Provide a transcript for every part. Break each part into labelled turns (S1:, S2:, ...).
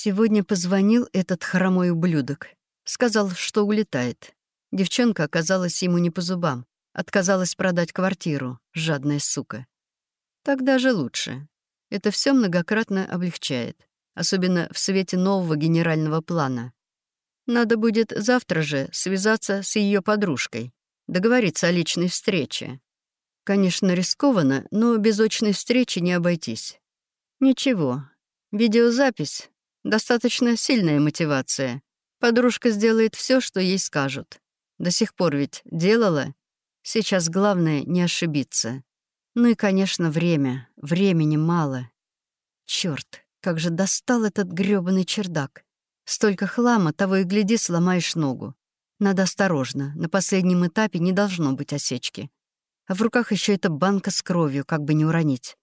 S1: Сегодня позвонил этот хромой ублюдок. Сказал, что улетает. Девчонка оказалась ему не по зубам. Отказалась продать квартиру, жадная сука. Так даже лучше. Это все многократно облегчает. Особенно в свете нового генерального плана. Надо будет завтра же связаться с ее подружкой, договориться о личной встрече. Конечно, рискованно, но без очной встречи не обойтись. Ничего, видеозапись — достаточно сильная мотивация. Подружка сделает все, что ей скажут. До сих пор ведь делала. Сейчас главное — не ошибиться. Ну и, конечно, время. Времени мало. Черт, как же достал этот грёбаный чердак. Столько хлама, того и гляди, сломаешь ногу. Надо осторожно, на последнем этапе не должно быть осечки. А в руках еще эта банка с кровью, как бы не уронить.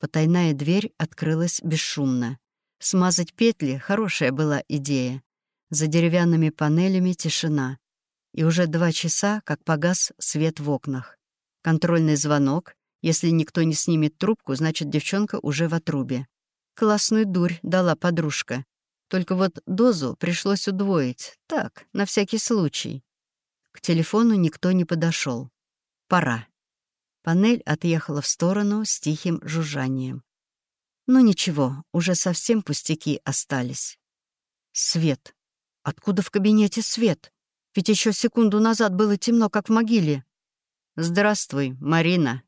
S1: Потайная дверь открылась бесшумно. Смазать петли — хорошая была идея. За деревянными панелями тишина. И уже два часа, как погас свет в окнах. Контрольный звонок. Если никто не снимет трубку, значит, девчонка уже в отрубе. Классную дурь дала подружка. Только вот дозу пришлось удвоить. Так, на всякий случай. К телефону никто не подошел. Пора. Панель отъехала в сторону с тихим жужжанием. Ну ничего, уже совсем пустяки остались. Свет. Откуда в кабинете свет? Ведь еще секунду назад было темно, как в могиле. «Здравствуй, Марина»,